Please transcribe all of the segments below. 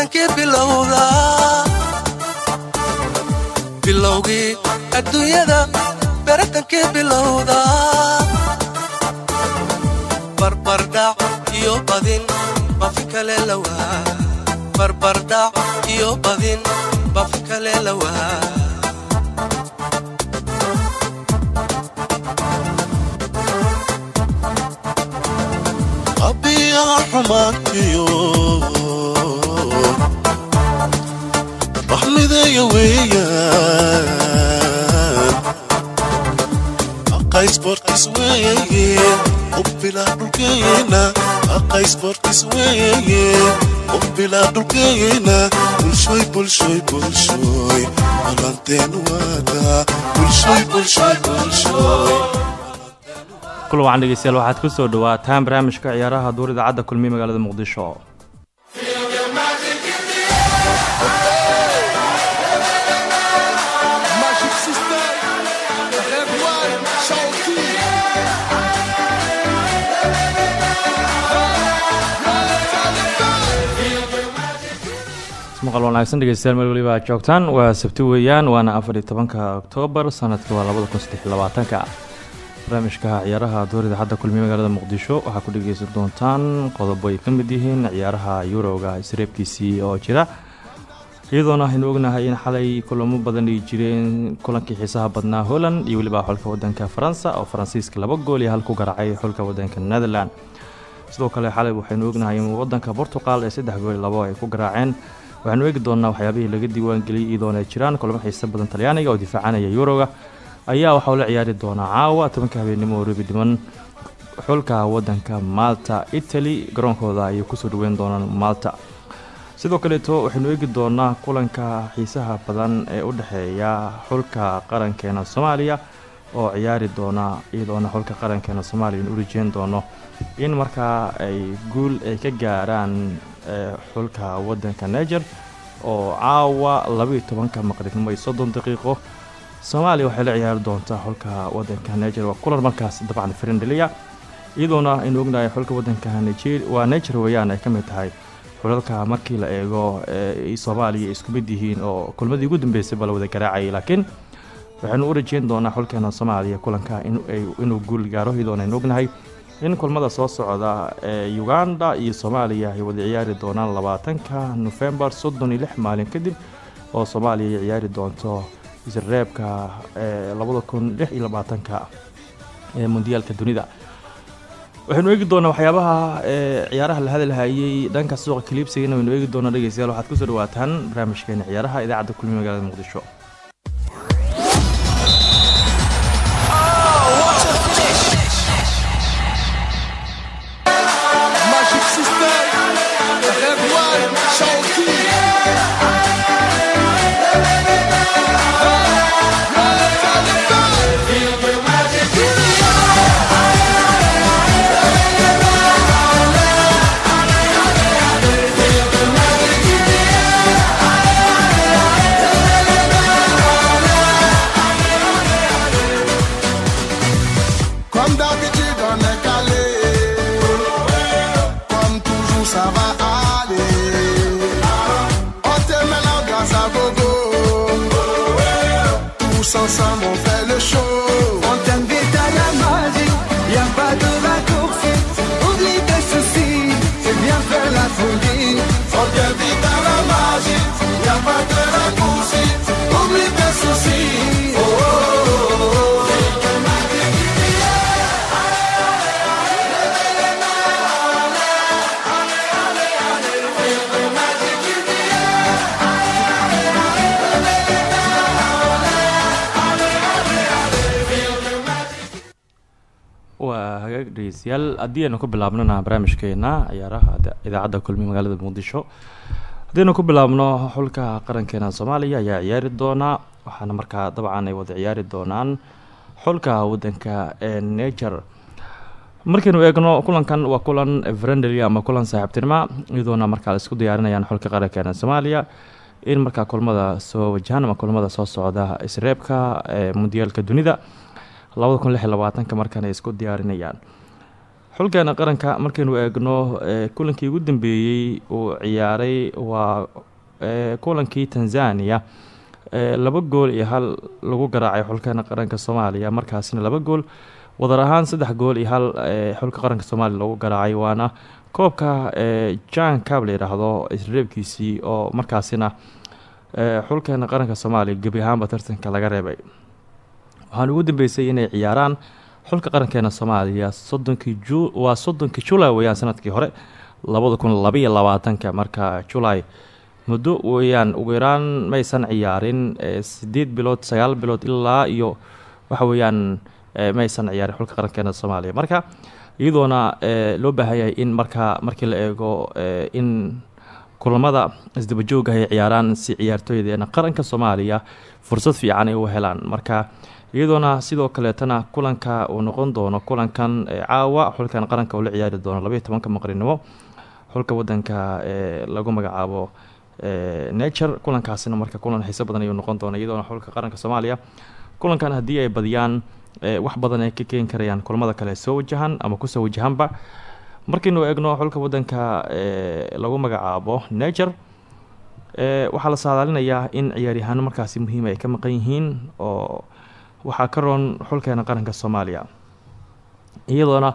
baratankii bilowda bilowgii adduunyada baratankii bilowda barbardhac iyo badin bafi kale lawaa barbardhac iyo badin bafi kale lawaa abiyaa xumaankiyo baxmideeya weeyaan wacan dhegeystayaal waxaad ku soo dhawaataan barnaamijka ciyaaraha duur idaacadda kulmiye magaalada muqdisho maqal wanaagsan dhegeystayaal meel weliba aad joogtaan. Waa sabti weeyaan waana afar iyo tobanka oktoobar sanadka waa labada kun saddex barnaamijka ciyaaraha duur idaacadda kulmiye magaalada muqdisho waxaa ku dhegeysan doontaan qodobo ay ka mid yihiin ciyaaraha yuroga isreebkiisii oo jira. Iyadoona aynu ognahay in xalay kulamo badan ay jireen kulankii xiisaha badnaa holland iyo weliba xulka wadanka faransa oo faransiiska laba gool iyo hal ku garaacay xulka wadanka netherland sidoo kale xalay waxaynu ognahay in wadanka portugal ee saddex gool iyo labo ay ku garaaceen waxaanu eegi doonaa waxyaabihii laga diiwaangeliyay iyadoona ay jiraan kulamo xiisa badan talyaaniga oo difaacanaya yuroga ayaa waxauu la ciyaari doonaa caawa tobanka habeenimo oo rebi dhiman xulka wadanka malta italy garoonkooda ayay ku soo dhaweyn doonaan malta. Sidoo kaleeto waxaynu eegi doonaa kulanka xiisaha badan ee u dhexeeya xulka qarankeena soomaaliya oo ciyaari doona iyadoona xulka qarankeena soomaaliya in u rajeen doono. In markaa ay guul ay ka gaaraan xulka wadanka niger oo caawa labaiyo tobanka maqribnimo iyo daqiiqo. Soomaaliya waxay la ciyaari doontaa xulka wadanka niger. Waa kulan markaas dabcan frendeliya iyadoona aynu ognahay xulka wadanka niger waa niger weeyaan ay ka mid tahay xulalka markii la eego soomaaliya isku mid yihiin oo kulmadii ugu dambeysay baa wada garaacayay laakiin waxaynu u rajeyn doonaa xulkeena soomaaliya kulanka inuu guul gaaro iyadoona aynu ognahay in kulmada soo socda ee uganda iyo soomaaliya ay wada ciyaari doonaan labaatanka nofembar soddon iyo maalin kadib oo soomaaliya ay ciyaari doonto isreebka ee labada kun lix iyo labaatanka ee mundiyaalka dunida. Waxaynu eegi doonaa waxyaabaha ee ciyaaraha la hadalhayay dhanka suuqa kaliibsigana waynu eegi doonaa dhegeystayaal. Waxaad ku soo dhawaataan barnaamijkeena ciyaaraha idaacadda kulmiye magaalada muqdisho dhegeystayaal haddii aynu ku bilaabnana barnaamijkeena ciyaaraha idaacadda kulmiye magaalada muqdisho. Haddaynu ku bilaabno xulka qarankeena soomaaliya ayaa ciyaari doona waxaana markaa dabcan ay wada ciyaari doonaan xulka wadanka ee nature markaynu eegno kulankan waa kulan friendly ama kulan saaxiibtinimo iyadoona markaa la isku diyaarinayaan xulka qarankeena soomaaliya. In markaa kulmada soo wajahaan ama kulmada soo socda isreebka ee mundiyaalka dunida labada kun lix labaatanka markan isku diyaarinayaan xulkeena qaranka markaynu eegno kulankii ugu dambeeyey uu ciyaaray waa kulankii tanzania laba gool iyo hal lagu garaacay xulkeena qaranka soomaaliya. Markaasina laba gool wadar ahaan saddex gool iyo hal xulka qaranka soomaaliya lagu garaacay. Waana koobka jan cab la yidhaahdo isreebkiisii oo markaasina xulkeena qaranka soomaaliya gebi ahaanba tartanka laga reebay. Waxaana ugu dambeysay inay ciyaaraan xulka qarankeena soomaaliya soddonkii ju waa soddonkii julay weeyaan sannadkii hore labada kun labaiyo labaatanka marka julay muddo weeyaan ugu yaraan maysan ciyaarin sideed bilood sagaal bilood ilaa iyo waxa weeyaan maysan ciyaarin xulka qarankeena soomaaliya. Marka iyadoona loo baahan yahay in markaa markii la eego in kulamada isdabajooga ay ciyaaraan si ciyaartooydeena. Qaranka soomaaliya fursad fiican ay u helaan. Marka iyadoona sidoo kaleetana kulanka uu noqon doono kulankan caawa xulkan qaranka uu la ciyaari doono labaiyo tobanka maqrinimo. Xulka wadanka ee lagu magacaabo nature kulankaasina marka kulan xiiso badan ayuu noqon doona iyadoona xulka qaranka soomaaliya. Kulankan haddii ay badiyaan wax badan ay ka keeni karayaan kulamada kale soo wajahan ama ku soo wajahanba. Markaynu eegno xulka wadanka lagu magacaabo nature waxaa la saadaalinayaa in ciyaaryahaano markaasi muhiim ay ka maqan yihiin oo waxaa ka roon xulkeena qaranka soomaaliya. Iyadoona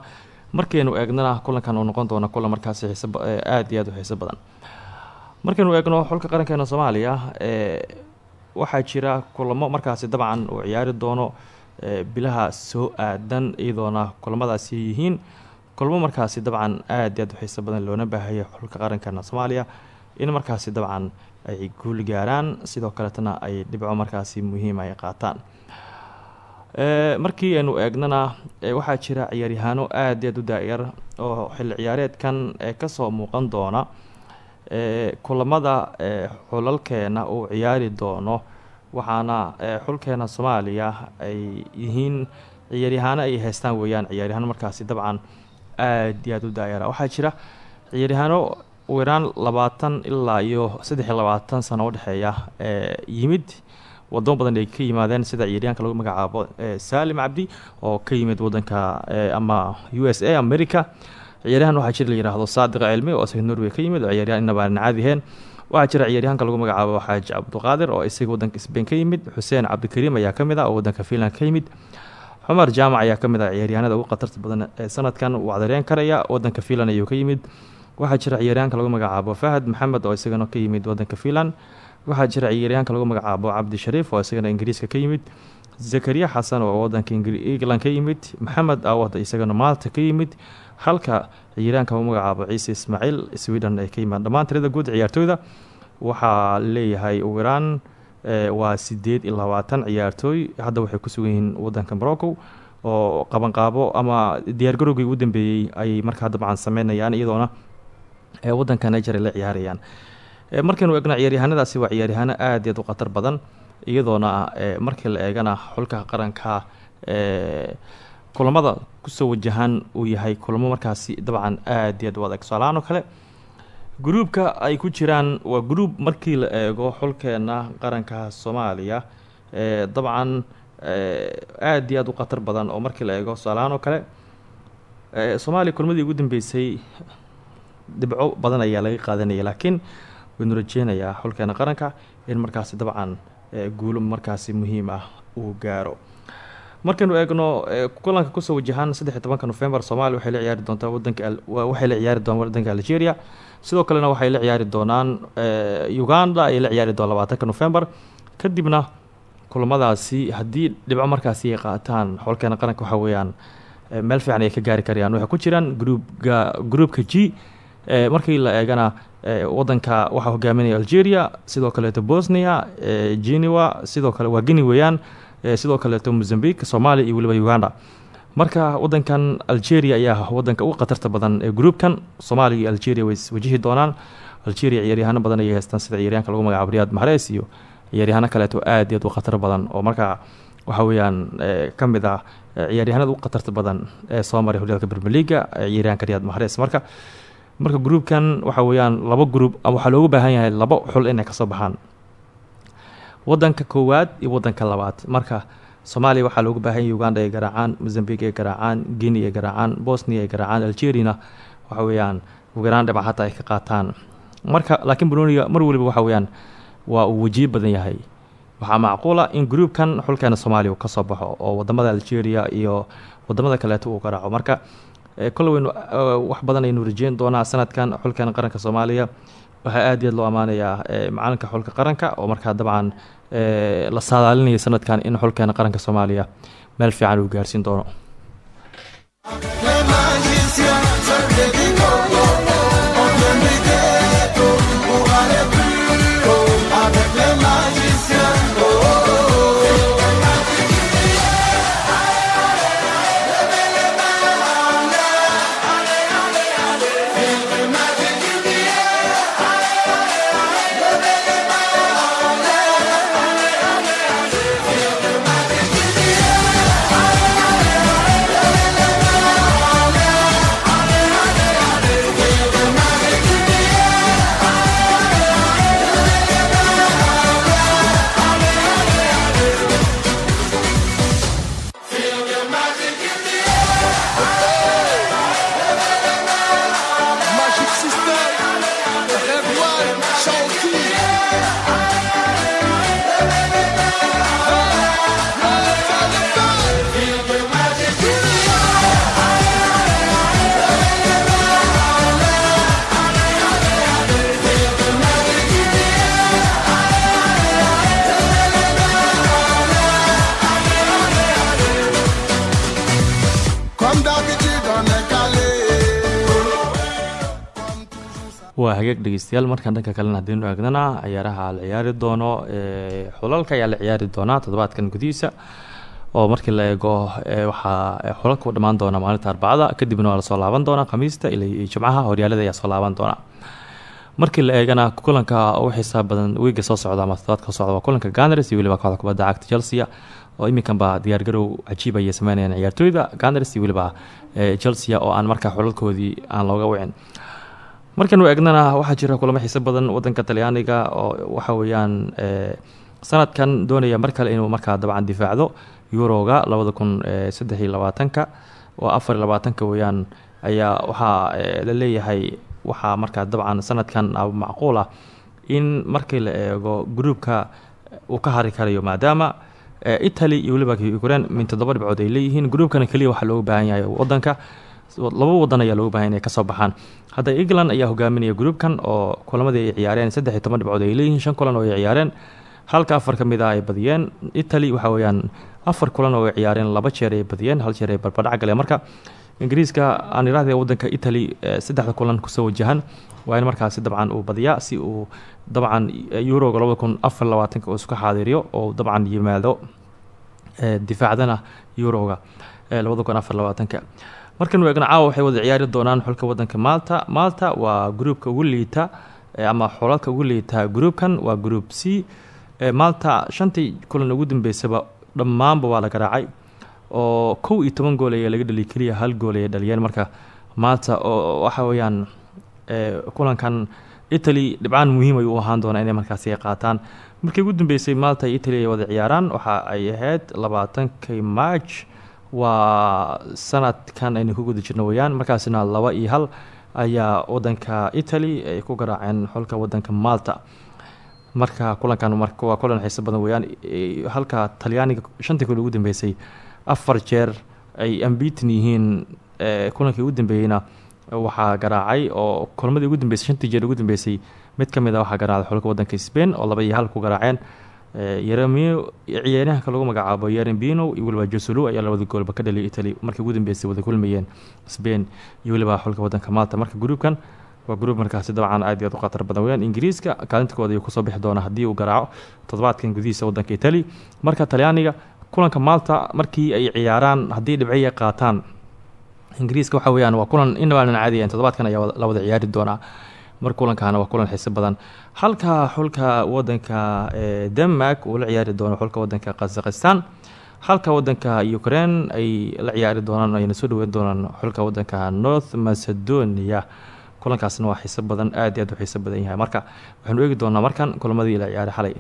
markaynu eegnana kulankan uu noqon doono kulan markaasi xiise aada iyo aada u xiiso badan. Markaynu eegno xulka qarankeena soomaaliya waxaa jira kulamo markaasi dabcan uu ciyaari doono bilaha soo aadan iyadoona kulamadaasi yihiin. Kulmo markaasi dabcan aada iyo aad u xiiso badan loona baahaya xulka qarankeena soomaaliya. In markaasi dabcan ay guul gaaraan sidoo kaletana ay dhibco markaasi muhiim ay qaataan markii aynu eegnana waxaa jira ciyaaryahaano aada aad u daa-yar oo xilli ciyaareedkan ka soo muuqan doona kulamada xulalkeena uu ciyaari doono. Waxaana xulkeena soomaaliya ay yihiin ciyaaryahaano ay haystaan weeyaan ciyaaryahaano markaasi dabcan aada iyo aada u daa-yara waxaa jira ciyaaryahaano ugu yaraan labaatan ilaa iyo saddex iyo labaatan sano udhexeeya yimid wadamo badan ay ka yimaadeen sida ciyaaryahanka lagu magacaabo salim cabdi oo ka yimid wadanka ama u s a america ciyaaryahan waxaa jira la yihahdo saadiq cilmi oo isaga norway ka yimid oo inaba aan caadiheen waxaa jira ciyaaryahanka lagu magacaabo xaaji cabduqaadir oo isaga wadanka sbain ka yimid. Xuseen cabdikariim ayaa ka mid ah wadanka finland ka yimid. Cumar jaamac ayaa ka mid ah ciyaaryahanada ugu khatarta badan ee sanadkan uu cdareen karaya wadanka finland ayuu ka yimid. Waxaa jira ciyaaryahanka lagu magacaabo fahad maxamed oo isagana ka yimid wadanka finland waxaa jira ciyaaryahanka lagu magacaabo cabdi shariif oo isagana ingiriiska ka yimid. Zakariya xasan oo wadanka england ka yimid. Maxamed awad isagana maalta ka yimid. Halka ciyaaryahanka lagu magacaabo ciise ismaaciil sweden ay ka yimaad dhammaan tirada guud ciyaartooyda waxaa leeyahay ugu yaraan waa sideed iyo labaatan ciyaartooy. Hadda waxay ku sugan yihiin wadanka morocco oo qabanqaabo ama diyaargarowgii ugu dambeeyey ayay markaa dabcan sameynayaan iyadoona wadanka niger la ciyaarayaan markaynu eegno ciyaaryahanadaasi waa ciyaaryahaano aad u khatar badan iyadoona markii la eegana xulka qaranka kulamada ku soo wajahan uu yahay kulamo markaasi dabcan aad u adag. Tusaalahaan kale gruubka ay ku jiraan waa gruub markii la eego xulkeena qaranka soomaaliya dabcan aada iyo aad u khatar badan oo markii la eego. Tusaalahaan oo kale soomaaliya kulmadii ugu dambeysay dhibco badan ayaa laga qaadanaya laakiin waynu rajeynayaa xulkeena qaranka in markaasi dabcan guulo markaasi muhiim ah uu gaaro. Markaynu eegno kulanka ku soo wajahaan saddex iyo tobanka november soomaaliya waxay la ciyaari doontaa wadanka waxay la ciyaari doonaan wadanka algeria. Sidoo kalena waxay la ciyaari doonaan uganda ayay la ciyaari doonaan labaatanka november kadibna kulamadaasi haddii dhibco markaasi ay qaataan xolkeena qaranka waxa weeyaan meel fiican ay ka gaari karayaan. Waxay ku jiraan groupga groupka g markii la eegana wadanka waxaa hogaaminaya algeria sidoo kaleeto bosnia genewa sidoo kale waa guinea weeyaan sidoo kaleeto mozambique soomaaliya iyo uganda. Marka wadankan algeria ayaa wadanka ugu khatarta badan ee groupkan soomaaliya iyo algeria way wajihi doonaan. Algeria ciyaaryahaano badan ayay haystaan sida ciyaaryahanka lagu magacaabo riyad mahrez iyo ciyaaryahaano kaleeto aad iyo aad u khatar badan oo markaa waxa weeyaan ka mid ah ciyaaryahanada u khatarta badan ee soo maray horyaalka bermeliga ciyaaryahanka riyad mahrez. Marka marka groupkan waxa weeyaan laba group waxaa loogu baahan yahay labo xul inay ka soo baxaan. Wadanka koowaad iyo wadanka labaad. Marka soomaaliya waxaa loogu baahan yahay uganda ay garaacaan mozambique ay garaacaan guinea ay garaacaan bosnia ay garaacaan algeriana waxa weeyaan ugaraan dhibac hataa ay ka qaataan. Marka laakiin broniga mar waliba waxa weeyaan waa uu wajiib badan yahay. Waxaa macquula in groupkan xulkeena soomaaliya uu ka soo baxo oo waddamada algeria iyo waddamada kaleeto uu garaaco. Marka kole weynu wax badan aynu rajeyn doonaa sanadkan xulkeena qaranka soomaaliya. Waxaa aad iyo aad loo ammaanayaa macalinka xulka qaranka oo markaa dabcan la saadaalinaya sanadkan in xulkeena qaranka soomaaliya meel fiican uu gaarsiin doono dhegeystayaal markaan dhanka kalena haddiinu eegnana ciyaaraha la ciyaari doono xulalka ayaa la ciyaari doonaa toddobaadkan gudihiisa oo markii la eego waxaa xulalka u dhammaan doona maalinta arbacada kadibna waa la soo laaban doonaa khamiista iyo jimcaha horyaalada ayaa soo laaban doona markii la eegana kulanka ugu xisaab badan wiiga soo socda ama toddobaadka soo socda waa kulanka ganars iyo weliba kooxda kubadda cagta chelsea oo iminkanba diyaargarow cajiib ayay sameynayaan ciyaartooyda ganars iyo weliba chelsea oo aan markaa xulalkoodii aan looga wicin markanu eegnana waxaa jira kulamo xiise badan wadanka talyaaniga oo waxa weeyaan sanadkan doonaya mar kale inuu markaa dabcan difaacdo. Yuroga labada kun saddex iyo oo afar iyo labaatanka weeyaan ayaa waxaa la leeyahay waxaa markaa dabcan sanadkan macquul ah in markii la eego gruubka uu ka hari karayo maadaama italy iyo weliba ukraine min toddoba dhibcood ay leeyihiin. Gruubkana keliya waxaa looga baahan yahay wadanka laba wadan ayaa looga baahan inay ka soo baxaan. Hadda england ayaa hogaaminaya gruubkan oo kulamadii ay ciyaareen. Saddex iyo toban dhibcood ay leeyihiin shan kulan oo ay ciyaareen. Halka afar ka mid ah ay badiyeen. Italy waxa weeyaan afar kulan oo ay ciyaareen laba jeer ay badiyeen hal jeer ay barbadhac galeen marka ingiriiska aan iraahday wadanka italy saddexda kulan ku soo wajahan. Waa in markaasi dabcan uu badiyaa si uu dabcan euroga labada kun afar labaatanka uu iska xaadiriyo oo dabcan yimaado difaacdana euroga labada kun markanu eegna caawa waxay wada ciyaari doonaan xulka wadanka malta. Malta waa gruubka ugu liita ama xulalka ugu liita gruubkan waa gruub c. Malta shantii kulan ugu dambeysaba dhammaanba waa la garaacay oo kow iyo toban gool ayaa laga dhaliy keliya hal gool ayay dhaliyeen marka malta oo waxa weeyaan kulankan italy dhibcaan muhiim ayuu ahaan doonaa inay markaasi ay qaataan. Markii ugu dambeysay malta iyo italy ay wada ciyaaraan. Waxa ay ahayd labaatankii march waa sanadkan aynu ku guda jirno weyaan. Markaasina laba iyo hal ayaa wadanka italy ay ku garaaceen xulka wadanka malta. Marka kulankan waa kulan xiiso badan weyaan. Halka talyaaniga shantii kul ugu dambeysay afar jeer ay ambitin yihiin. Kulankii ugu dambeeyeyna waxaa garaacay oo kulmadii ugu dambeysay shantii jeer ugu dambeysay mid ka mid a waxaa garaacday xulka wadanka spain oo laba iyo hal ku garaaceen yeremio ciyaaryahanka lagu magacaabo yerembino iyo weliba josulu ayaa labada goolba ka dhaliyay italy. Markii ugu dambeysay wada kulmayeen spain iyo weliba xulka wadanka malta. Marka gruubkan waa gruub markaasi dabcan aad iyo aad u khatar badan weyaan ingiriiska kaalintakooda ayuu ku soo bixi doonaa haddii uu garaaco toddobaadkan gudihiisa wadanka italy. Marka talyaaniga kulanka malta markii ay ciyaaraan haddii dhibciya qaataan ingiriiska waxa weyaan waa kulan inabaanan caadiyaen toddobaadkan ayaa la wada ciyaari doonaa mar kulankaana waa kulan xiiso badan. Halka xulka wadanka denmark uu la ciyaari doono xulka wadanka kazakhistan halka wadanka ukraine ay la ciyaari doonaan ayna soo dhaweyn doonaan xulka wadanka north macedonia. Kulankaasna waa xiiso badan aad iyo aad u xiiso badan yahay. Marka waxaanu eegi doonaa markan kulamadii la ciyaaray xalay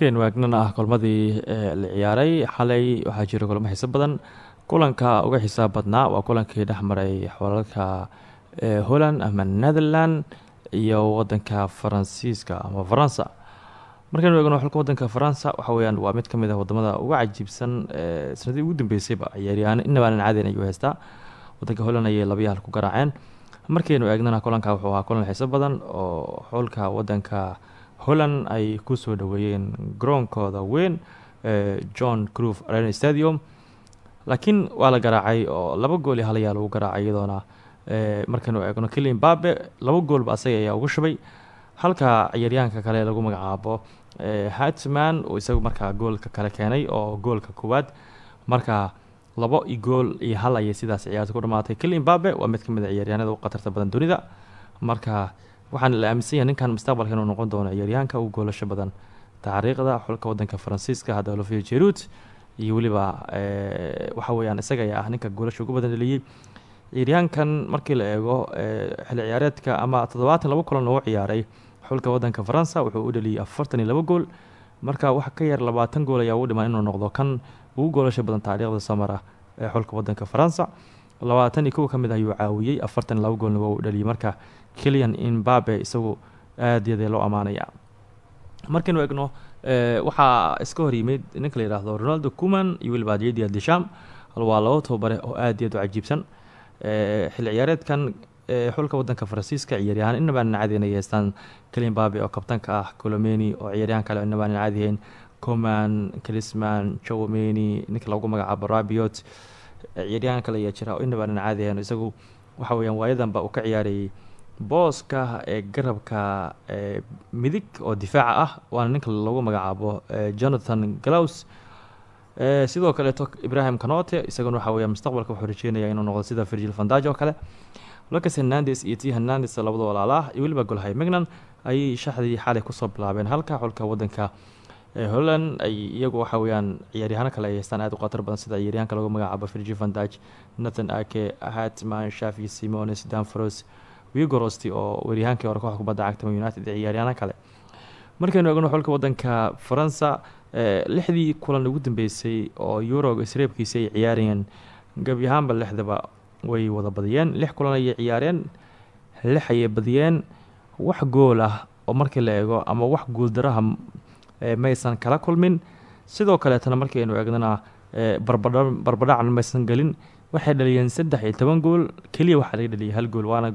markaynu eegnana ah kulmadii la ciyaaray xalay waxaa jira kulamo xiiso badan. Kulanka uga xisaab badnaa waa kulankii dhex maray xolalka ee holland ama netherland iyo wadanka faransiiska ama faransa. Markaynu eegno xulka wadanka faransa waxa weyaan waa mid ka mid ah waddamada uga cajiibsan sanadii ugu dambeysayba ciyaaryahaan inabaanan caadin ayuu haystaa. Wadanka holland ayay labayo hal garaaceen. Markaynu eegnana kulanka wuxuu ahaa kulan xiiso badan oo xulka wadanka holland ay ku soo dhaweeyeen garoonkooda weyn ee john crove arena stadium. Laakiin waa la garaacay oo laba gool iyo hal ayaa lagu garaacay iyadoona ee markaynu eegno. Kilian babe laba goolba asaga ayaa ugu shubay. Halka ciyaaryahanka kale lagu magacaabo ee hatman uu isagu markaa goolka kale keenay oo goolka koowaad marka labo gool iyo hal ayay sidaas ciyaarta ku dhamaatay kilian babe waa mid ka mid a ciyaaryahanada ugu khatarta badan dunida. Marka waxaana la aaminsan yahay ninkan mustaqbalka inuu noqon doono ciyaaryahanka ugu goolasho badan taariikhda xulka wadanka faransiiska hadda olofio jerut iyo weliba waxa weyaan isaga ayaa ah ninka goolasha ugu badan dheliyey ciyaaryahankan markii la eego xilli ciyaareedka ama toddobaatan labo kulan oo ciyaaray xulka wadanka faransa wuxuu u dheliyey afartan gool. Marka wax ka yar labaatan gool ayaa u dhiman inuu noqdo kan ugu goolasha badan taariikhda samara ee xulka wadanka faransa. Labaatan iyo kow ah ayuu caawiyey afartan iyo labo uu dheliyey marka kilian imbabe isagu aad yadee loo ammaanaya markaynu eegno waxaa iska hor yimid ninka la yihahdo ronaldo cuman iyo weliba jedia desham waa oo aad iyo aad u cajiibsan. Xilli ciyaareedkan xulka wadanka faransiiska ciyaaryahaan inabaanan caadihin ay haystaan oo kabtanka ah colomeni oo ciyaaryahan kale inabaanan caadihayn coman clisman jowomeni ninka lagu magacaabo rabiot ciyaaryahan kale ayaa jira oo inabaanan caadihayn isagu waxa weyaan waayadanba uu ka ciyaarayay booska ee garabka midig oo difaaca ah waana ninka lagu magacaabo jonathan glaus sidoo kaleeto ibrahim canote isaguna waxa weya mustaqbalka wuxuu rajeynaya inuu noqdo sida virgil vandaj oo kale. Lucas hernandes iyo t. Hernandes labada walaalah iyo weliba golhay mignan ayay shaxdii xalay ku soo bilaabeen halka xulka wadanka holland ay iyagu waxa weyaan ciyaaryahaano kale ay haystaan. Aad u khatar badan sida ciyaaryahanka lagu magacaabo virgil vandaj nathan ake hatman shafi simones danfros wigorosti oo weryahaankii hore kooxda kubadda cagta united iyo ciyaaryaano kale. Markaynu eegno xulka wadanka faransa lixdii kulan ugu dambeysay oo eurog isreebkiisa ay ciyaarayeen. Gebi ahaanba lixdaba way wada badiyeen. Lix kulan ayay ciyaareen lix ayay badiyeen. Wax gool ah oo markii la eego ama wax guuldaraha maysan kala kulmin. Sidoo kaleetana markaynu eegnana barbadhacan maysan gelin waxay dhaliyeen saddex iyo toban gool. Keliya waxaa laga dhaliyay hal gool waana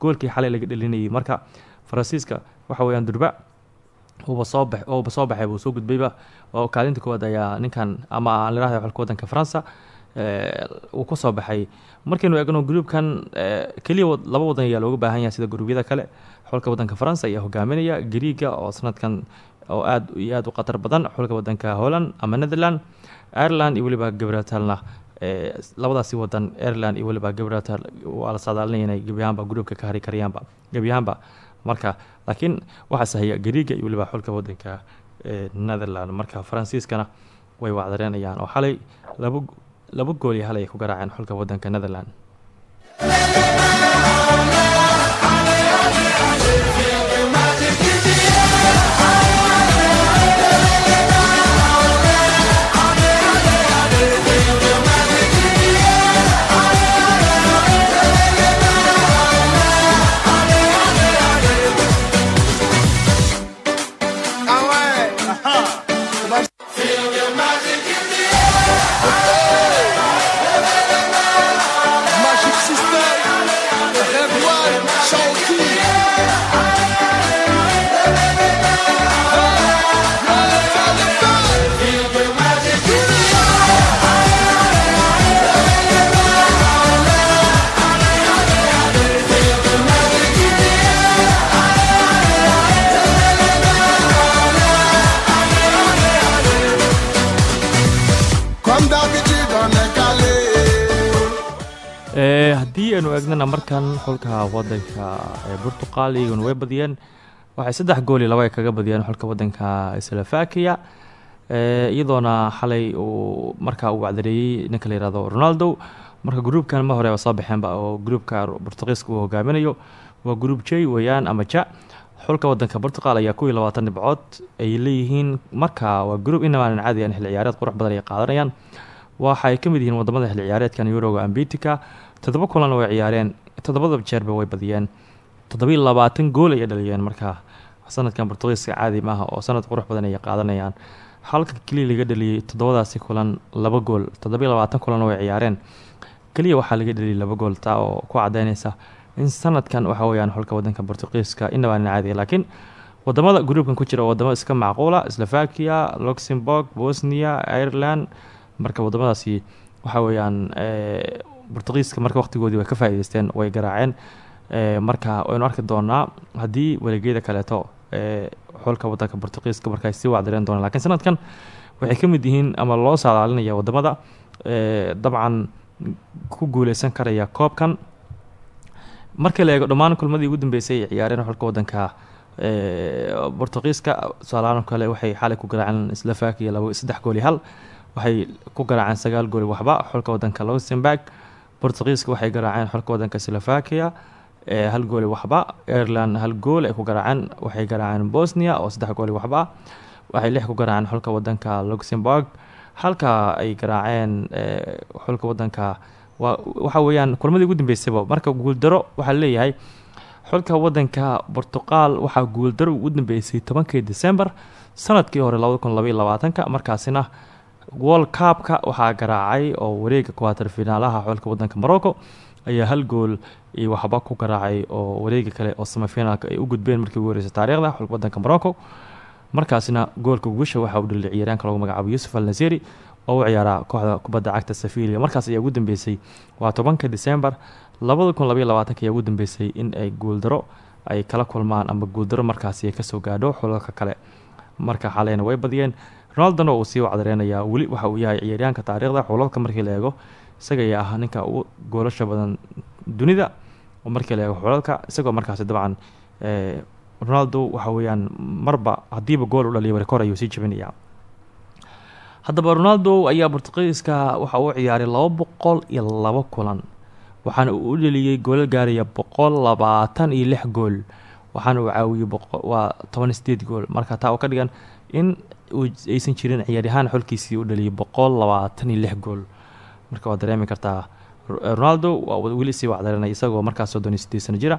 goolkii xalay laga dhalinayay marka faransiiska waxa weyaan durba uba soo ba uba soo baxay soo gudbayba oo kaalinta koowaad ayaa ninkan ama aan lirahda xulka wadanka faransa uu ku soo baxay. Markaynu eegno gruubkan keliya laba wadan ayaa looga baahan yahay sida gruubyada kale. Xulka wadanka faransa ayaa hogaaminaya griiga oo sanadkan oo aad iyo aad u khatar badan. Xulka wadanka holland ama netherland ireland iyo weliba gabratalna labadaasi wadan ireland iyo weliba gabratal waa la saadaalinaya inay gebi ahaanba gruubka ka hari karayaanba gebi ahaanba marka laakiin waxaa sahaya gariiga iyo weliba xulka wadanka netherland marka faransiiskana way wacdareenayaan oo xalay laba laba gool iyo hal ay ku garaaceen xulka wadanka netherland xulka wadanka ee portugal iyaguna way badiyeen waxay saddex gool iyo laba kaga badiyeen xulka wadanka slovakia ee, iyadoona xalay uu markaa uu wacdareeyey ninka la ronaldo. Marka gruubkan ma hore soo baxeenba oo gruubka portugiiska uu hogaaminayo waa gruub j weeyaan ama ja xulka wadanka portugal ayaa kuw iyo labaatan dhibcood ay leeyihiin. Marka waa gruub inabaanan caadi aan xilli ciyaareed qurux badan ay qaadanayaan. Waxa ay ka mid yihiin waddamada xilli ciyaareedkan yuroga ambitika toddoba kulan way ciyaareen toddobada jeerba way badiyeen toddobiiyo labaatan gool ayay dhaliyeen marka sanadkan portugiiska caadi maaha oo sanad qurux badan ayay qaadanayaan. Halka keliya laga dhaliyey toddobadaasi kulan laba gool toddobiiyo labaatan kulan way ciyaareen. Keliya waxaa laga dhaliyay laba gool taa oo ku cadeyneysa in sanadkan waxa weyaan xulka wadanka portugiiska inabaanan caadiya laakiin waddamada gruubkan ku jira wadamo iska macquula slovakia luxembourg bosnia ireland marka wadamadaasi waxa weeyaan ee, portugiiska marka waqtigoodii way ka faa'iideysteen way garaaceen. Ee, marka waynu arki doonaa haddii weligeeda kaleeto ee, xulka wadanka portugiiska marka ay sii wacdireen doonaan lakiin sanadkan waxay ka mid yihiin ama loo saadaalinaya waddamada ee, dabcan ku guuleysan karaya koobkan. Marka la eego kulmadii ugu dambeysay ay ciyaareen xulka wadanka ee, portugiiska tusaalahaan kale waxay xalay ku garaaceen slovakia laba saddex gool iyo hal. Waxay ku garaaceen sagaal gool iyo waxba xulka wadanka luxembourg portugiiska waxay garaaceen xulka wadanka slovakia hal gool iyo waxba. Ireland hal gool ay ku garaaceen waxay garaaceen bosnia oo saddex gool iyo waxba. Waxay lix ku garaaceen xulka wadanka luxembourg. Halka ay garaaceen ee, xulka wadanka waxa weeyaan kulmadii ugu dambeysayba marka guuldaro waxaa leeyahay xulka wadanka portugal waxaa guuldaro ugu dambeysay tobankii december sannadkii hore labada kun labaiyo labaatanka. Markaasina world cupka waxaa garaacay oo wareega kuwaatar finaalaha xulka wadanka morocco ayaa hal gool iyo waxba ku garaacay oo wareega kale oo semifinaalka ay u gudbeen markii ugu horeysay taariikhda xulka wadanka morocco markaasina goolka gusha waxaa u dhaliyay ciyaaryaanka lagu magacaabo yuusuf al nasiri oo u ciyaara kooxda kubadda cagta safilia markaas ayaa ugu dambeysay waa tobanka december labada ayaa ugu dambeysay in ay guuldaro ay kala kulmaan ama guuldaro markaasi ka soo gaadho xulalka kale. Marka xaleyna way badiyeen ronaldona uu sii wacdareynayaa weli waxa uu yahay ciyaaryaanka taariikhda xulalka markii la eego isaga ayaa ah ninka ugu goolasha badan dunida markii la eego xulalka isagoo markaasi dabcan ee, ronaldo waxa weeyaan marba haddiiba gool u dhaliya rekor ayuu sii jebinayaa. Haddaba ronaldo ayaa portugiiska waxa uu ciyaaray laba boqol iyo laba kulan waxaana uu u dheliyey goolal gaaraya boqol labaatan iyo lix gool waxaana uu caawiyey waa gool. Marka taa oo ka dhigan in aysan jirin ciyaaryahaan xulkiisii u dhaliyay boqol labaatan iyo lix gool. Marka waad dareemi kartaa Ro- ronaldo weli sii wacdaranay isagoo markaas soddon iyo sideed sano jira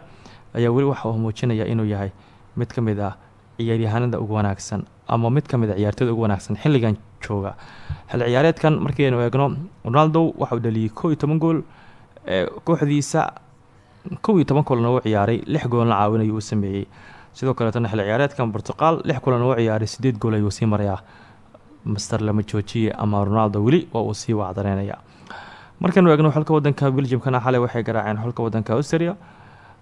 ayaa weli waxa uu muujinaya inuu yahay mid ka mid ah ciyaaryahanada ugu wanaagsan ama mid ka mid a ciyaartooyda ugu wanaagsan xilligan jooga. Xilli ciyaareedkan markaynu eegno ronaldo waxa uu dhaliyey kow iyo toban gool ee kooxdiisa kow iyo toban kulan uu ciyaaray lix goolna caawinayu u sameeyey sidoo kaleetana xilli ciyaareedkan portugal lix kulan uu ciyaaray sideed gool ayuu sii marayaa master lama ama ronaldo weli waa uu sii wacdareynaya markaynu eegno xulka wadanka belgiumkana xalay waxay garaaceen xulka wadanka austria.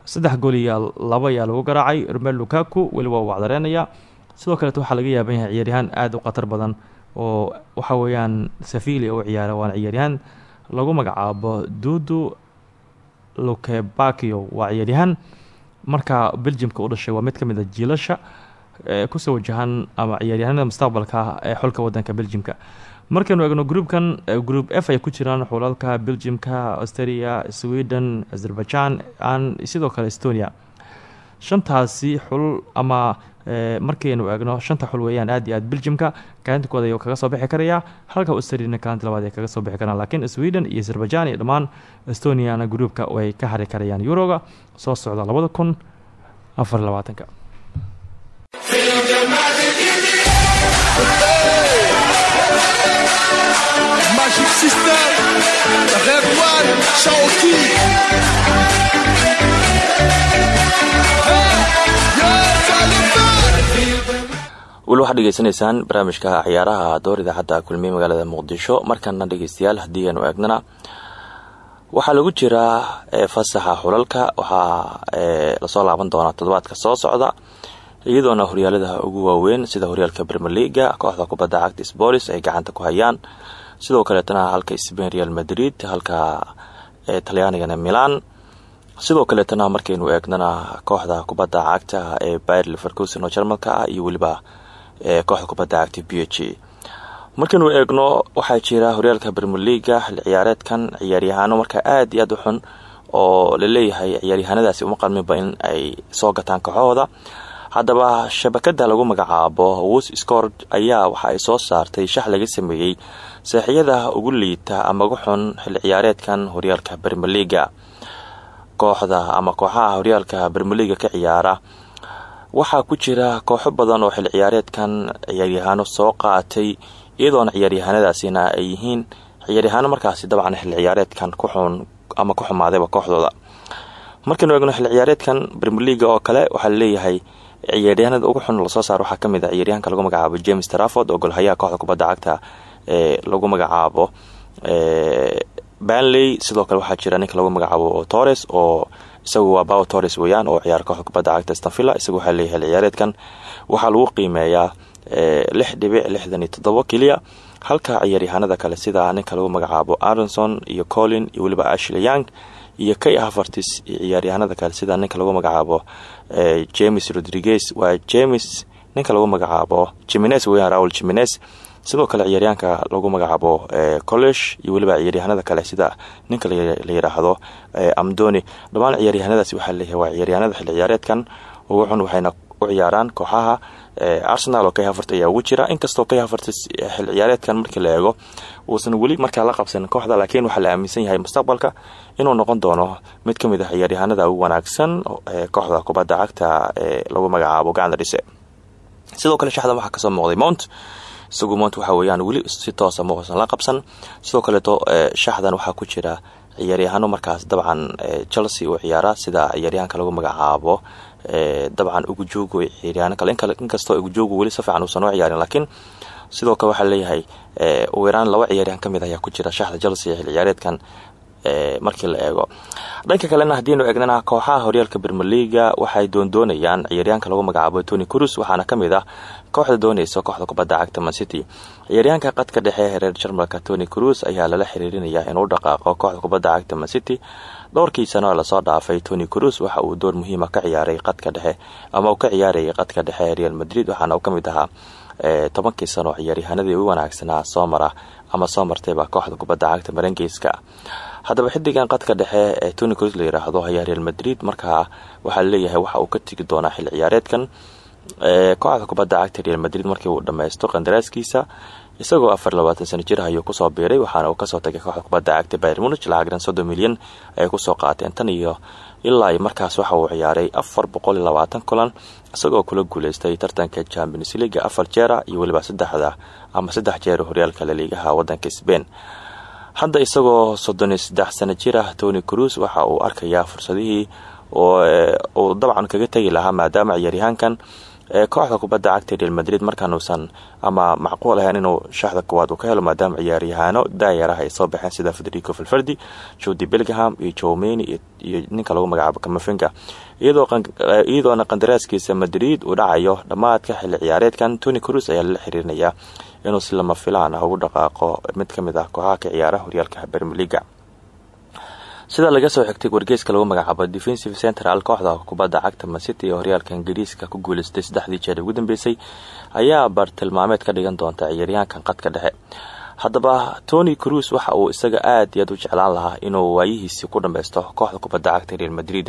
Saddex gool iyo laba ayaa lagu garaacay. Romel lukaku weli waa wacdareynaya sidoo kaleet waxaa laga yaaban yahay ciyaaryahaan aada u khatar badan oo waxa weeyaan safilia u ciyaara waana ciyaaryahaan lagu magacaabo dudu lukebakio waa ciyaaryahaan marka belgiumka u dhashay waa mid ka mid a jiilasha ee ku soo wajahan ama ciyaaryahanada mustaqbalka ah ee xulka wadanka belgiumka. Markaynu eegno groupkan group f ay ku jiraan xulalka belgiumka australia sweden azerbaijan an sidoo kale estonia. Shantaasi xul ama markaynu eegno shanta xul weeyaan aad iyo aad belgiumka kaalinta kooda ayuu kaga soo bixi karaya halka australiana kaalinta labaad ay kaga soo bixi karaan laakiin sweden iyo azerbaijan iyo dhammaan estoniana groupka way ka hari karayaan yuroga soo socda labada kun afar labaatanka weli waxaad dhegeysanaysaan barnaamijka ciyaaraha door idaacadda kulmiye magaalada muqdisho. Markana dhegeystayaal haddii aanu eegnana waxaa lagu jiraa fasaxa xulalka. Waxaa la soo laaban doonaa toddobaadka soo socda iyadoona horyaalada ugu waaweyn sida horyaalka brmer leaga kooxda kubadda cagta spolis ay gacanta ku hayaan. Sidoo kaleetana halka spain real madrid halka talyaanigana milan. Sidoo kaleetana markaynu eegnana kooxda kubadda cagta ee bayer leverkusen oo jarmalka ah iyo weliba kooxda kubadda cagta b h markaynu eegno waxaa jira horyaalka brmer leaga xilli ciyaareedkan ciyaaryahaano markaa aada iyo aada u xun oo la leeyahay ciyaaryahaanadaasi uma qalminba in ay soo gataan kooxahooda. Haddaba shabakada lagu magacaabo wos scord ayaa waxa ay soo saartay shax laga sameeyey saaxiyada ugu liita ama ugu xun xilli ciyaareedkan horyaalka bermeliga kooxda ama kooxaha horyaalka bermeliga ka ciyaara waxaa ku jira kooxo badan oo xilli ciyaareedkan ciyaaryahaano soo qaatay iyadoona ciyaaryahaanadaasina ay yihiin ciyaaryahaano markaasi dabcan xilli ciyaareedkan ku xun ama ku xumaadayba kooxdooda. Markaynu eegno xilli ciyaareedkan bermeliga oo kale waxaa la leeyahay ciyaaryahanada ugu xun la soo saar waxaa ka mid a ciyaaryahanka lagu magacaabo james traford oo golhayaha kooxda kubadda cagta ee lagu magacaabo banley sidoo kale waxaa jira ninka lagu magacaabo torres oo isagu waa bao torres weyaan oo ciyaar kooxda kubadda cagta stanvilla isagu waxaa leeyahay ciyaareedkan. Waxaa lagu qiimeeyaa lix dhibic lixdan iyo toddobo keliya halka ciyaaryahanada kale sida ninka lagu magacaabo aronson iyo colin iyo weliba ashley young iyo kay havertis iyo ciyaaryahanada kale sida ninka lagu magacaabo james rodriguez. Waa james ninka lagu magacaabo jimines weyaan raul jimines sidoo kale ciyaaryahanka lagu magacaabo college iyo weliba ciyaaryahanada kale sida ninka la yiraahdo amdoni dhammaan ciyaaryahanadaasi waxaa leeyahay waa ciyaaryahanada xilli ciyaareedkan ugu xun waxayna u ciyaaraan kooxaha arsenal oo kay havert ayaa ugu jira. Inkastoo kay havert xilli ciyaareedkan markii la eego uusan weli markaa la qabsan kooxda laakiin waxaa la aaminsan yahay mustaqbalka inuu noqon doono mid ka mid ah ciyaaryahanada ugu wanaagsan kooxda kubadda cagta ee lagu magacaabo gacanda sidoo kale shaxda waxaa ka soo muuqday mount isagu mount waxa weyaan weli si toosa mausan la qabsan. Sidoo kaleeto shaxdan waxaa ku jira ciyaaryahano markaas dabcan chelsea uu ciyaara sida ciyaaryahanka lagu magacaabo dabcan ugujogo ciyaaryahan kale. Inkastoo ugujogo weli si fiican uusan u ciyaarin laakiin sidoo kale waxaa leeyahay ugu yaraan laba ciyaaryahan ka mid ayaa ku jira shaxda chelsea xil ciyaareedkan markii la eego. Dhanka kalena haddiinu eegnana kooxaha horyaalka bermeliga waxay doondoonayaan ciyaaryahanka lagu magacaabo tony cruz waxaana ka mid ah kooxda dooneysa kooxda kubadda cagta mancity ciyaaryahanka qadka dhexe reer jarmalka tony cruz ayaa lala xiriirinaya inuu dhaqaaqo kooxda kubadda cagta mancity dhowrkii sano la soo dhaafay. Tony cruz waxa uu door muhiima ka ciyaaray qadka dhexe ama uu ka ciyaarayay qadka dhexe real madrid waxaana uu ka mid ahaa tobankii sano ciyaaryahanadii ugu wanaagsanaa soo mara ama soo martayba kooxda kubadda cagta marengeyska haddaba xidigan qadka dhexe ee tony cruz la yiraahdo ayaa real madrid markaa waxaa la leeyahay waxa uu ka tegi doonaa xilli ciyaareedkan kooxda kubadda cagta real madrid markii uu dhammaysto qandaraaskiisa isagoo afar labaatan sano jir ayuu ku soo biiray waxaana uu ka soo tagay kooxda kubadda cagta bayr munich lacagdan soddon milyan ay ku soo qaateen tan iyo ilaa markaas waxa uu ciyaaray afar boqol labaatan kulan isagoo kula guuleystay tartanka champions leaga afar jeera iyo weliba saddexda ama saddex jeer horyaalka laliigaha wadanka sbain hadda isagoo soddon iyo saddex sano jir ah tony cruz waxa uu arkayaa fursadihii uu dabcan kaga tegi lahaa maadaama ciyaaryahaankan kooxda kubadda cagta real madrid markaanuusan ama macquul ahayn inuu shaxda kuwaad uu ka helo maadaama ciyaaryahaano daayaraha ay soo baxeen sida federico filfardi jodi belgham iyo jomeni iyo ninka lagu magacaabo kamafinga iyadoona qandaraaskiisa madrid uu dhacayo dhammaadka xilli ciyaareedkan tony cruz ayaa lala xiriirinayaa inuu si lama filaan ah ugu dhaqaaqo mid ka mid ah kooxaha ka ciyaara horyaalka bermeliga sida laga soo xigtay wargeyska lagu magacaabo defensive central kooxda kubadda cagta mancity ee horyaalka ingiriiska ku guuleystay saddexdii jeer ugu dambeysay ayaa bartilmaameed ka dhigan doonta ciyaaryahankan qadka dhexe. Haddaba tony cruise waxa uu isaga aad iyo aad u jeclaan lahaa inuu waayihiisii ku dhammaysto kooxda kubadda cagta real madrid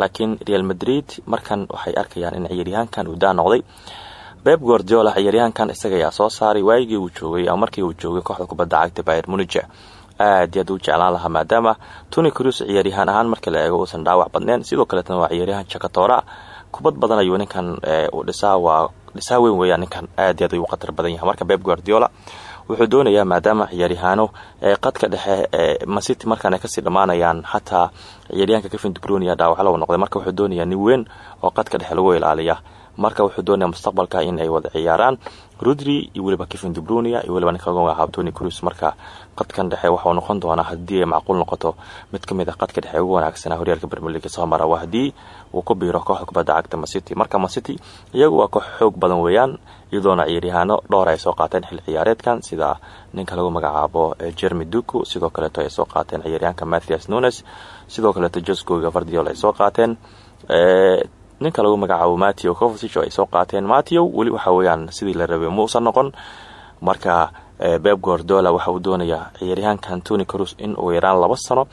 laakiin real madrid markan waxay arkayaan in ciyaaryahaankan uu daa noqday beb guardiola ciyaaryahankan isaga ayaa soo saaray waayigii uu joogay markii uu joogay kooxda kubadda cagta bayer munige aad iyo aad u jeclaan lahaa maadaama tony cruise ciyaaryahaan ahaan markii la eego uusan dhaawac badneen sidoo kaleetana waa ciyaaryahan jakatora kubad badan ayuu ninkan uu dhisaa waa dhisaa weyn weeyaan ninkan aad iyo aad ayuu khatar badan yahay. Marka beb guardiola wuxuu doonayaa maadaama ciyaaryahaano qadka dhexe masity markaan ay ka sii dhammaanayaan xataa ciyaaryahanka kevin dubronia dhaawacla noqday. Marka wuxuu doonayaa nin weyn oo qadka dhexe lagu ilaaliya marka wuxuu doonaya mustaqbalka in ay wada ciyaaraan. Rudri iyo weliba kevin dubronia iyo weliba ninka lagu cruise marka qadkan dhexe waxuu noqon doonaa haddii ay macquul noqoto mid ka mid ah qadka dhexe ugu wanaagsanaa horyaalka bermeliga soo mara waa uu ku biiro kooxda kubadda cagta masity marka masity iyagu waa koox xoog badan weeyaan iyadoona ciyaaryahaano dhowr ay soo qaateen xil ciyaareedkan sida ninka lagu magacaabo jeremy duku sidoo kaleeto ay soo qaateen ciyaaryahanka mathias nunes sidoo kaleeto josco gavardiol ay soo qaateen ninka lagu magacaabo matthew covasic oo ay soo qaateen. Matthew weli waxa weeyaan sidii la rabay muusan noqon. Marka beb guardola waxa uu doonayaa ciyaaryahankan tony crus in uu yaraan laba sano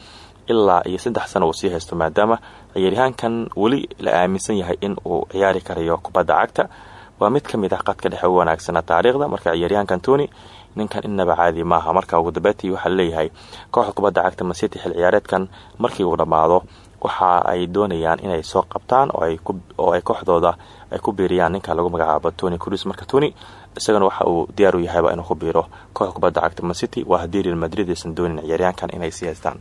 ilaa iyo saddex sano uu sii haysto maadaama ciyaaryahankan weli la aaminsan yahay in uu ciyaari karayo kubadda cagta. Waa mid ka mid ah qadka dhexe u taariikhda. Marka ciyaaryahankan tony ninkan innaba caadi maaha. Marka ugu dambeetii waxaa leeyahay kooxda kubadda cagta masity xil ciyaareedkan markii uu dhammaado waxa ay doonayaan inay soo qabtaan oo ay kooxdooda ay ku biiriyaan ninka lagu magacaabo tony crus marka tony isagana waxa uu diyaar u yahayba inuu ku biiro kooxda kubadda cagta masity waa haddii real madrid aysan doonin ciyaaryahankan inay sii haystaan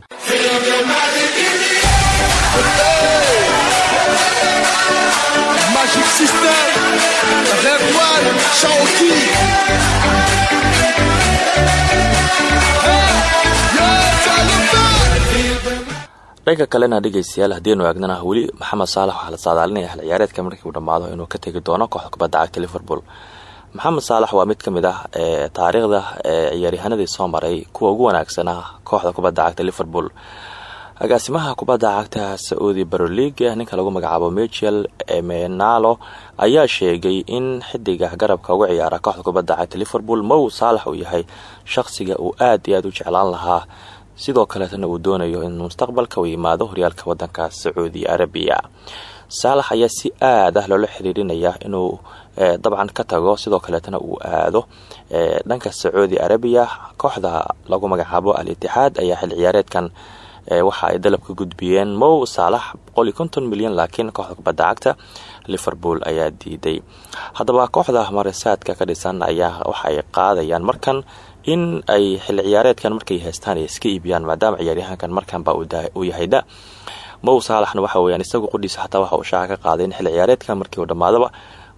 dhanka kalena dhegeystayaal haddiinu eegnana weli maxamed saalax waxaa la saadaalinaya xil ciyaareedka markii uu dhammaado inuu ka tegi doono kooxda kubadda cagta liverpool. Maxamed saalax waa mid ka mid ah taariikhda ciyaaryahanadii soo maray kuwa ugu wanaagsanaa kooxda kubadda cagta liverpool. Agaasimaha kubadda cagta saudi baroleaga ninka lagu magacaabo michel emenalo ayaa sheegay in xidiga garabka uga ciyaara kooxda kubadda cagta liverpool mow saalax uu yahay shaqsiga uu aad iyo aad u jeclaan lahaa sidoo kaleetana uu doonayo in mustaqbalka uu yimaado horyaalka wadanka sacuudi arabiya saalax ayaa si aad ah loola xiriirinaya inuu dabcan ka tago sidoo kaleetana uu aado dhanka sacuudi arabiya kooxda lagu magacaabo al itixaad ayaa xil ciyaareedkan waxa ay dalab ka gudbiyeen. Mow saalax milyan laakiin kooxda kubadda liverpool ayaa diiday. Haddaba kooxda marisaadka ka dhisan ayaa waxa ay qaadayaan markan in ay xilli ciyaareedkan markay haystaan ay iska iibiyaan maadaama ciyaaryahaankan markanba uu yahay da. Mow saalaxna waxa weyaan isagu qudhiisa xataa waxa uu shaaca ka qaaday in ciyaareedkan markii uu dhammaadaba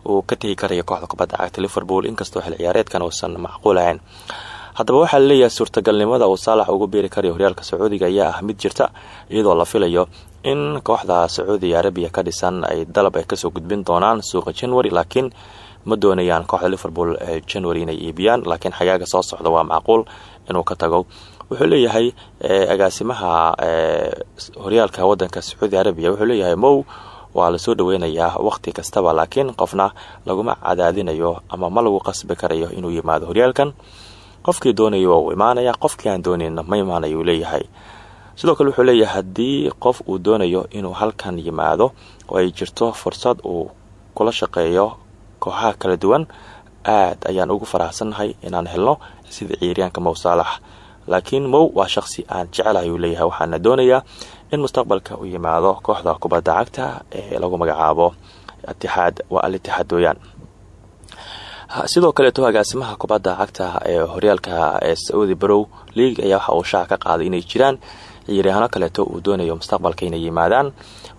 uu ka tegi karayo kooxda kubadda cagta liverpool inkastoo xilli ciyaareedkan uusan macquul ahayn haddaba waxaa la leeyahay suurtagalnimada uu saalax ugu biiri karayo horyaalka sacuudiga ayaa ah mid jirta iyadoo la filayo in kooxda sacuudi arabiya ka dhisan ay dalab ay ka soo gudbin doonaan suuqa january laakiin ma doonayaan kooxda liverpool january inay iibiyaan laakiin xagaaga soo socda waa macquul inuu ka tago. Wuxuu leeyahay agaasimaha horyaalka wadanka sacuudi arabiya wuxuu leeyahay mow waa la soo dhaweynayaa waqti kastaba laakiin qofna laguma cadaadinayo ama ma lagu qasbi karayo inuu yimaado horyaalkan. Qofkii doonaya waa uu qofkii aan doonayna ma imaanayo leeyahay. Sidoo kale wuxuu leeyahay haddii qof uu doonayo inuu halkan yimaado oo ay jirto fursad uu kula shaqeeyo kooxaha kala duwan aad ayaan ugu faraxsannahay inaan helno sida ciyaaryaanka mow saalax laakiin mow waa shaqsi aan jecelahay uu leeyahay waxaana doonayaa in mustaqbalka uu yimaado kooxda kubadda cagta ee lagu magacaabo itixaad waa al itixaad dooyaan sidoo kaleeto agaasimaha kubadda cagta ee horyaalka ee saudi barow league ayaa waxa uu shaaca ka qaaday inay jiraan ciyaaryahaano kaleeto uu doonayo mustaqbalka inay yimaadaan.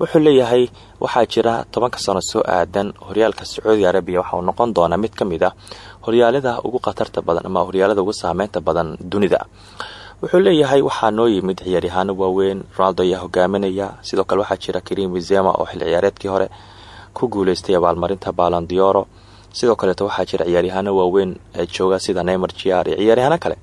Wuxuu leeyahay waxaa jira tobanka sano soo aadan horyaalka sacuudi arabiya waxa uu noqon doonaa mid ka mid ah horyaalada ugu khatarta badan ama horyaalada ugu saameynta badan dunida. Wuxuu leeyahay waxaa noo yimid ciyaaryahaano waaweyn ronaldo ayaa hogaaminaya sidoo kale waxaa jira karim wizema oo xil ciyaareedkii hore ku guuleystay abaalmarinta balandioro sidoo kaleeto waxaa jira ciyaaryahaano waaweyn ee jooga sida neymar jiar iyo ciyaaryahaano kale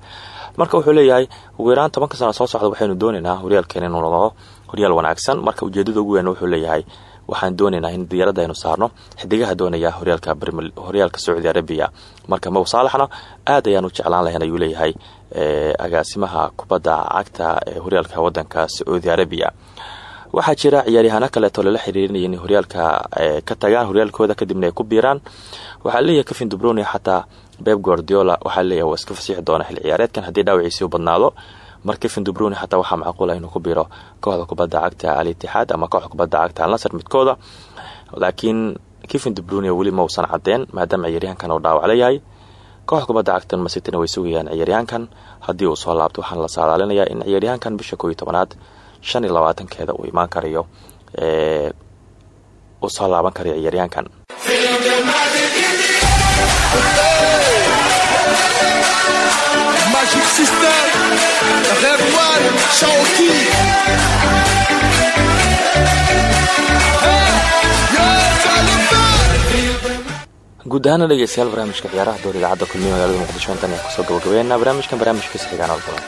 marka wuxuu leeyahay ugu yaraan tobanka sano soo socda waxaynu doonaynaa horyaalkeen inuu noqdo. Horyaal wanaagsan. Marka ujeedada ugu weyn wuxuu leeyahay waxaan doonaynaa in diyaaradda aynu saarno. Xidigaha doonaya horyaalka horyaalka sacuudi arabiya. Marka mow saalaxna aad ayaan u jeclaan lahayn ayuu leeyahay agaasimaha kubadda cagta ee horyaalka wadanka sacuudi arabiya. Waxaa jira ciyaaryahaano kaleeto lala xiriirinaya inay horyaalka ka tagaan horyaalkooda kadibna ku biiraan. Waxaa leeyahay kevin dubroni xataa beb guardiola waxaa leeyahay iska fasiixi doona xil ciyaareedkan. Haddii dhaawiciisii u badnaado mar kevin dubroni xataa waxaa macquula inuu ku biiro kooxda kubadda cagta al itixaad ama kooxda kubadda cagta alnasar midkooda. Laakiin kevin dubroni weli ma uusan cadeen maadaama ciyaaryahankan uu dhaawac leeyahay kooxda kubadda cagta masitana way sugayaan ciyaaryahankan. Haddii uu soo laabto waxaana la saadaalinayaa in ciyaaryahankan bisha koo iyo tobanaad shan iyo uu imaan karayo uu soo laaban karayo ciyaaryahankan System, Red One, Shaoki. guud ahaana dhegeystayaal barnaamijka ciyaaraha door idaacadda kulmiye magaalada muqdisho intan ku soo gabagabeena barnaamijkan barnaamijkiisa xigaan oo badan